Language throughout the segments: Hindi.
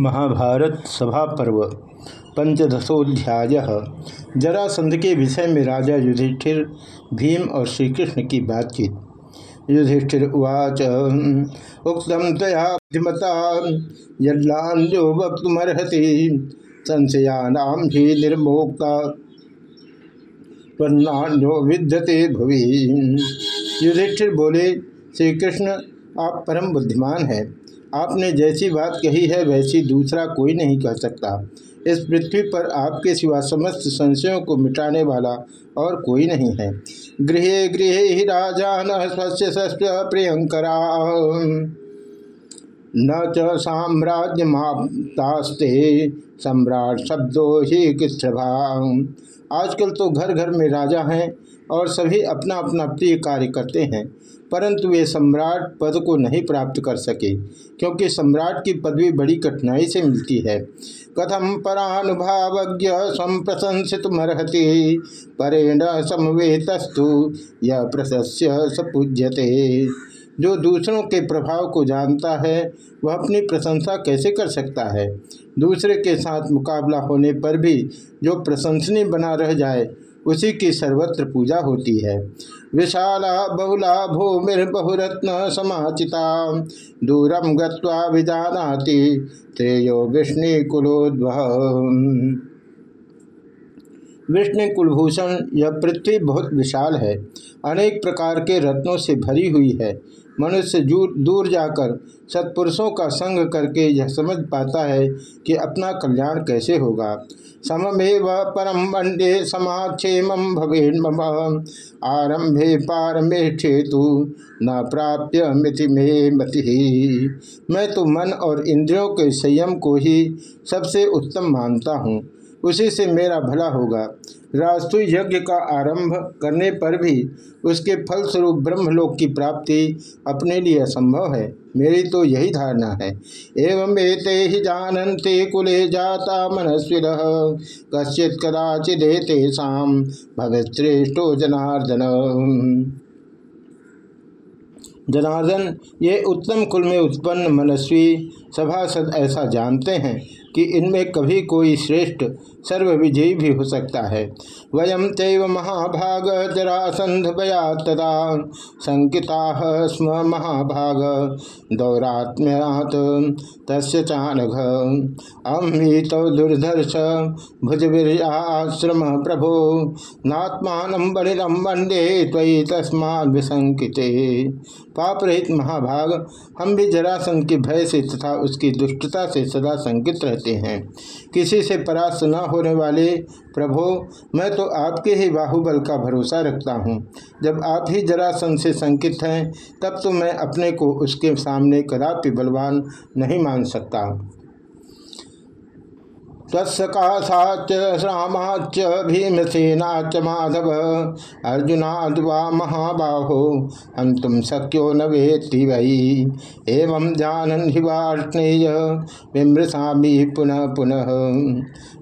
महाभारत सभा पर्व, पंचदशोध्याय। जरासंध के विषय में राजा युधिष्ठिर, भीम और श्रीकृष्ण की बातचीत। युधिष्ठिर उवाच उक्तम तया बुद्धिमता यल्लान्यो वक्तुमर्हति संशयानाम ही निर्मोक्ता त्वन्नान्यो विद्यते भुवि। युधिष्ठिर बोले श्री कृष्ण आप परम बुद्धिमान हैं। आपने जैसी बात कही है, वैसी दूसरा कोई नहीं कह सकता। इस पृथ्वी पर आपके सिवा समस्त संशयों को मिटाने वाला और कोई नहीं है। गृह गृह ही राजा न स्वस्थ प्रियंकरा। न च साम्राज्य मास्ते सम्राट शब्दों ही किस्त्रभा आजकल तो घर घर में राजा हैं और सभी अपना अपना प्रिय कार्य करते हैं, परंतु वे सम्राट पद को नहीं प्राप्त कर सके, क्योंकि सम्राट की पदवी बड़ी कठिनाई से मिलती है। कथम परानुभावज्ञ स्व प्रशंसित मरहति परेण समवेतस्तु, यह प्रशस्य सपूज्यते। जो दूसरों के प्रभाव को जानता है, वह अपनी प्रशंसा कैसे कर सकता है? दूसरे के साथ मुकाबला होने पर भी जो प्रशंसनीय बना रह जाए उसी की सर्वत्र पूजा होती है। विशाला बहुला भूमिर्बहुरत्न समाचिता। दूरम गत्वा विजानाति त्रेयो विष्णु कुलोद्भ विष्णु कुलभूषण यह पृथ्वी बहुत विशाल है। अनेक प्रकार के रत्नों से भरी हुई है। मनुष्य दूर जाकर सत्पुरुषों का संग करके यह समझ पाता है कि अपना कल्याण कैसे होगा। सममेव परम वंडे समाक्षेम भवे मम आरंभे पारमेष्ठेतु न प्राप्य मिति में मति। मैं तो मन और इंद्रियों के संयम को ही सबसे उत्तम मानता हूँ। उसी से मेरा भला होगा। राष्ट्रीय यज्ञ का आरंभ करने पर भी उसके फलस्वरूप ब्रह्मलोक की प्राप्ति अपने लिए असंभव है। मेरी तो यही धारणा है। एवं एते ही जानते कुले जाता मनस्विद कश्चित कदाचिदेते शाम भविश्रेष्ठो जनार्दन। जनार्दन, ये उत्तम कुल में उत्पन्न मनस्वी सभासद ऐसा जानते हैं कि इनमें कभी कोई श्रेष्ठ सर्वविजयी भी हो सकता है। वयम तेव महाभाग जरासंध भया तदा। संकिता स्म महाभाग। दौरात्म्यात तस् चानघ अमी तो दुर्धर्ष भुजवीर्याश्रम प्रभो। नात्मान बलिम वंदे तयि तस्मा विसंकिते। पाप रहित महाभाग। हम भी जरासंध के भय से तथा उसकी दुष्टता से सदा संकित रहते हैं। किसी से परास्त न होने वाले, प्रभो, मैं तो आपके ही बाहुबल का भरोसा रखता हूँ। जब आप ही जरासन से संकित हैं, तब तो मैं अपने को उसके सामने कदापि बलवान नहीं मान सकता। तत्सकाशाच रामाच भीमसेनाच माधव। अर्जुनाद्वा महाबाहो तुम शक्यो न वेत्ति वही एवं जानन हिवाष्णेय विमृशा पुनः पुनः।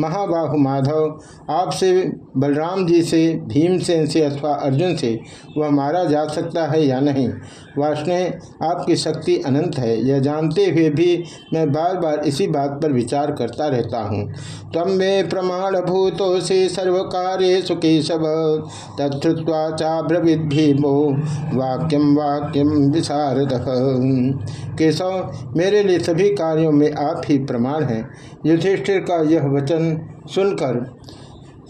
महाबाहु माधव, आपसे बलराम जी से, भीमसेन से अथवा अर्जुन से, वह मारा जा सकता है या नहीं? वाष्णे आपकी शक्ति अनंत है। यह जानते हुए भी मैं बार बार इसी बात पर विचार करता रहता हूँ। तम मे प्रमाण भूतो से सर्व कार्य सुकेशव तत्वा चाब्रविद भीमो वाक्यम वाक्यम विशारद। केशव, मेरे लिए सभी कार्यों में आप ही प्रमाण हैं। युधिष्ठिर का यह वचन सुनकर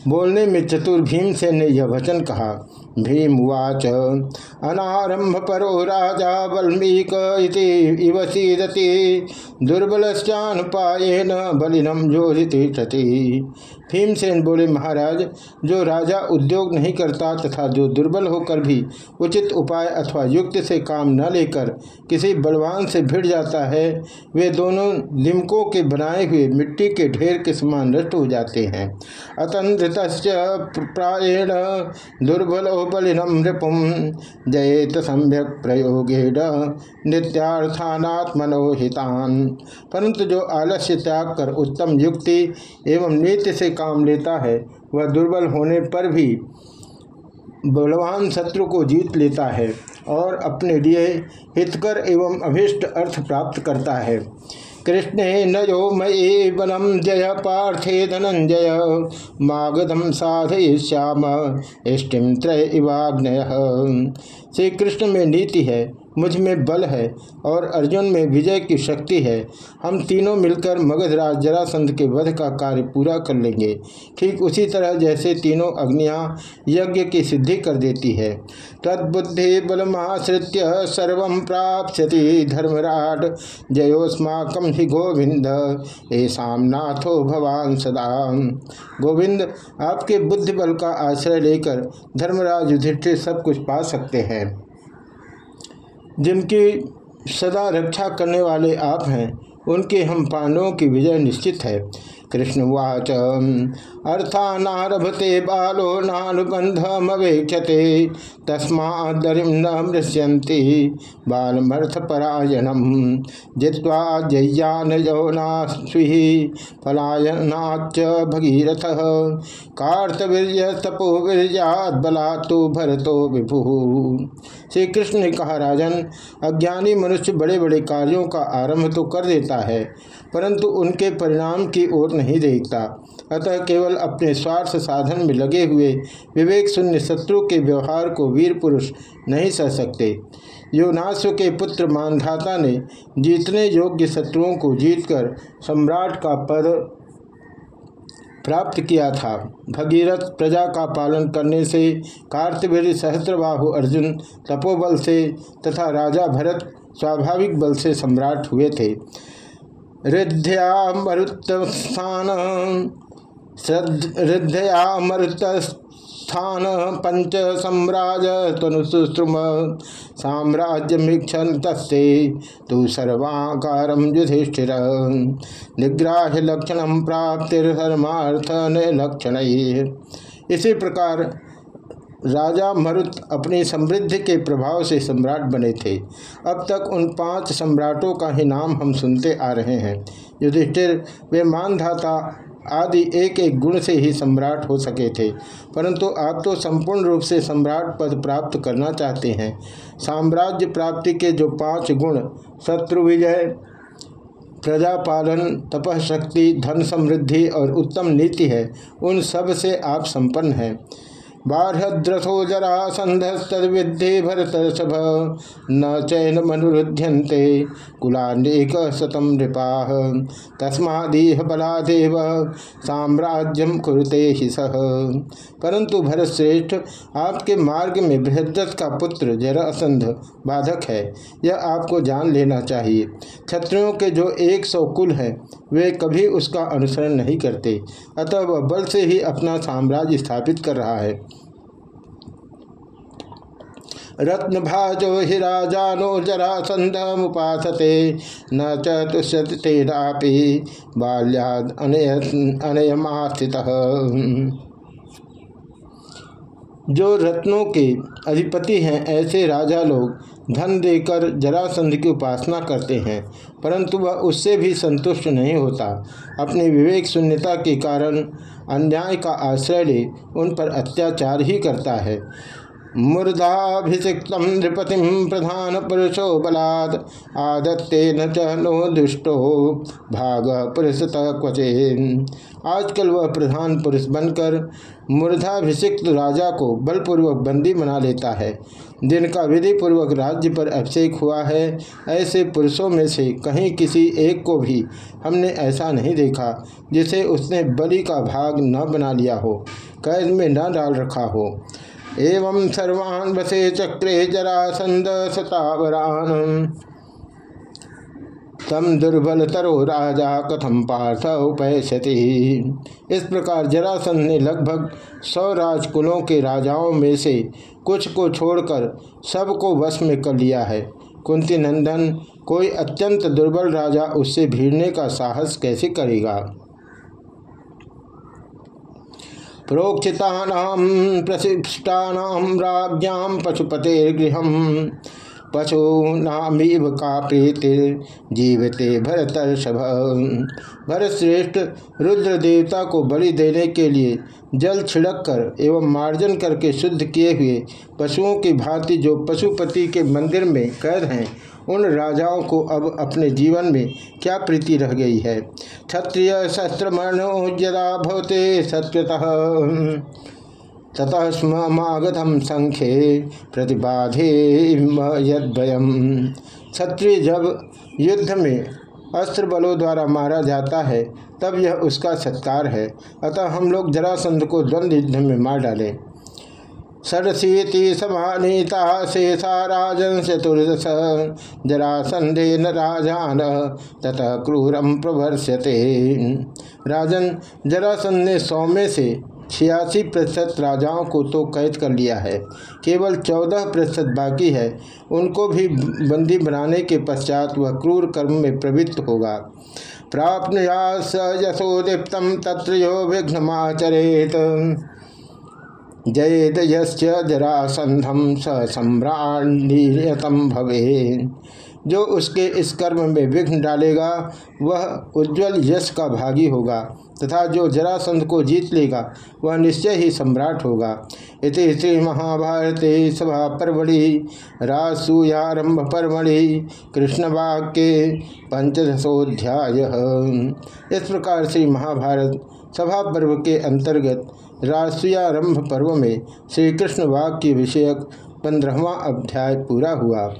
बोलने में चतुर भीमसेन ने यह वचन कहा भीमुवाच अनारंभ परो राजा वल्मीक इव सीदति। दुर्बलश्चानुपायन बलिनम योजिति भीमसेन बोले, महाराज, जो राजा उद्योग नहीं करता तथा जो दुर्बल होकर भी उचित उपाय अथवा युक्त से काम न लेकर किसी बलवान से भिड़ जाता है, वे दोनों लिमकों के बनाए हुए मिट्टी के ढेर के समान नष्ट हो जाते हैं। अतंत्रित प्राएण दुर्बल बलिनम नृपुम जयेत सम्यक प्रयोगेण नित्यार्थानात्मनोहितान। परंतु जो आलस्य त्याग कर उत्तम युक्ति एवं नीति से काम लेता है, वह दुर्बल होने पर भी बलवान शत्रु को जीत लेता है और अपने लिए हितकर एवं अभिष्ट अर्थ प्राप्त करता है। कृष्णे नयो मये बलम जय पार्थे धनंजय मागधम साधयिष्याम इष्टिम त्रय इवाग्नय। श्री कृष्ण में नीति है मुझमें बल है और अर्जुन में विजय की शक्ति है। हम तीनों मिलकर मगधराज जरासंध के वध का कार्य पूरा कर लेंगे। ठीक उसी तरह जैसे तीनों अग्नियाँ यज्ञ की सिद्धि कर देती है। तद्बुद्धि बलमाश्रित्य सर्व प्राप्स्यति धर्मराट। जयोस्माकम ही गोविंद। ऐसा नाथो भवान सदा। गोविंद, आपके बुद्धि बल का आश्रय लेकर धर्मराज युधिष्ठिर सब कुछ पा सकते हैं। जिनकी सदा रक्षा करने वाले आप हैं उनके हम पांडवों की विजय निश्चित है। कृष्णवाच। अर्थानारभते बालो नानुबंधमवेक्षते तस्मादरिम न मृष्यंति बालमर्थपरायणम। जित्वा जय्यान यौनास्वी पलायनाच भगीरथ। बला तो भरतो विभु। श्री कृष्ण ने कहा, राजन, अज्ञानी मनुष्य बड़े बड़े कार्यों का आरंभ तो कर देता है, परंतु उनके परिणाम की ओर नहीं देखता। अतः केवल अपने स्वार्थ साधन में लगे हुए विवेक शून्य शत्रु के व्यवहार को वीर पुरुष नहीं सह सकते। योनाश्व के पुत्र मानधाता ने जीतने योग्य शत्रुओं को जीतकर सम्राट का पद प्राप्त किया था। भगीरथ प्रजा का पालन करने से कार्तवीर सहस्त्रबाहु अर्जुन तपोबल से तथा राजा भरत स्वाभाविक बल से सम्राट हुए थे। ऋद्धया मरुत्स्थान मरुत्स्थान पंच सम्राज तनुसुश्रुम साम्राज्यमीक्षण तस्ते तो सर्वाकार युधिष्ठिर। निग्राह्य लक्षण प्राप्तिर्धर्मार्थ लक्षण इसी प्रकार राजा मरुत अपनी समृद्धि के प्रभाव से सम्राट बने थे। अब तक उन पाँच सम्राटों का ही नाम हम सुनते आ रहे हैं। युधिष्ठिर वे मानधाता आदि एक एक गुण से ही सम्राट हो सके थे, परंतु आप तो संपूर्ण रूप से सम्राट पद प्राप्त करना चाहते हैं। साम्राज्य प्राप्ति के जो पाँच गुण, शत्रु विजय, प्रजापालन, तपशक्ति, धन समृद्धि और उत्तम नीति है, उन सबसे आप संपन्न हैं। बारहद्रथो जरा संधस्तविद्धि भरत सभ न चैन मनुरुध्यंते कुलानेक शतम नृपा। तस्मादीह बलादेव। साम्राज्यम कुरुते ही सह परंतु भरतश्रेष्ठ, आपके मार्ग में बृहद्रथ का पुत्र जरासंध बाधक है। यह आपको जान लेना चाहिए। क्षत्रियों के जो एक सौ कुल हैं, वे कभी उसका अनुसरण नहीं करते। अतः वह बल से ही अपना साम्राज्य स्थापित कर रहा है। रत्न भाजो हि राजानो जरासंध मुपासते न चुष्यतेनापि बाल्याद अनयमास्थित जो रत्नों के अधिपति हैं, ऐसे राजा लोग धन देकर जरासंध की उपासना करते हैं, परंतु वह उससे भी संतुष्ट नहीं होता। अपनी विवेक शून्यता के कारण अन्याय का आश्रय ले, उन पर अत्याचार ही करता है। मूर्धाभिषिक्त नृपति प्रधान पुरुषो बलाद आदत्ते न नो दुष्टो भाग पुरुषत क्वचे आजकल वह प्रधान पुरुष बनकर मूर्धाभिषिक्त राजा को बलपूर्वक बंदी बना लेता है। जिनका विधि पूर्वक राज्य पर अभिषेक हुआ है, ऐसे पुरुषों में से कहीं किसी एक को भी हमने ऐसा नहीं देखा जिसे उसने बलि का भाग न बना लिया हो, कैद में न डाल रखा हो। एवं सर्वान् वसे चक्रे जरासंद सतावरान। तम दुर्बल तरो राजा कथम पार्थ उपैसति इस प्रकार जरासंध ने लगभग सौ राजकुलों के राजाओं में से कुछ को छोड़कर सबको वश में कर लिया है। कुंती नंदन कोई अत्यंत दुर्बल राजा उससे भीड़ने का साहस कैसे करेगा? प्रोक्षिता प्रशिष्टा राज्ञां पशुपतेर्गृह पशूनामीव का प्रीति जीवते भरत श्रेष्ठ रुद्र देवता को बलि देने के लिए जल छिड़क कर एवं मार्जन करके शुद्ध किए हुए पशुओं की भांति जो पशुपति के मंदिर में कैद हैं उन राजाओं को अब अपने जीवन में क्या प्रीति रह गई है? क्षत्रिय शस्त्र यदा भवते सत्यतः ततः स्म मागधम संख्ये प्रतिबाधे यदयम क्षत्रिय जब युद्ध में अस्त्र बलों द्वारा मारा जाता है, तब यह उसका सत्कार है। अतः हम लोग जरासंध को द्वंद्व युद्ध में मार डालें। षडशीति समानीता शेषा राजन चतुर्दश। न राजान, ततः क्रूरम प्रभर्ष्यते राजन जरासंध ने सौ में से छियासी प्रतिशत राजाओं को तो कैद कर लिया है। केवल चौदह प्रतिशत बाकी है। उनको भी बंदी बनाने के पश्चात वह क्रूर कर्म में प्रवृत्त होगा। प्राप्त स यशोदीप्त तत्र यो विघ्नमाचरेत। जयेद यश्च जरासंधम स सम्राण्यतम भवे। जो उसके इस कर्म में विघ्न डालेगा, वह उज्जवल यश का भागी होगा, तथा जो जरासंध को जीत लेगा, वह निश्चय ही सम्राट होगा। इति श्री महाभारते सभा परमढ़ि रासूयारंभ परमढ़ि कृष्ण वाक्य पंचदशोध्याय इस प्रकार श्री महाभारत सभा पर्व के अंतर्गत रासूयारंभ पर्व में श्री कृष्ण वाक्य विषयक पंद्रहवा अध्याय पूरा हुआ.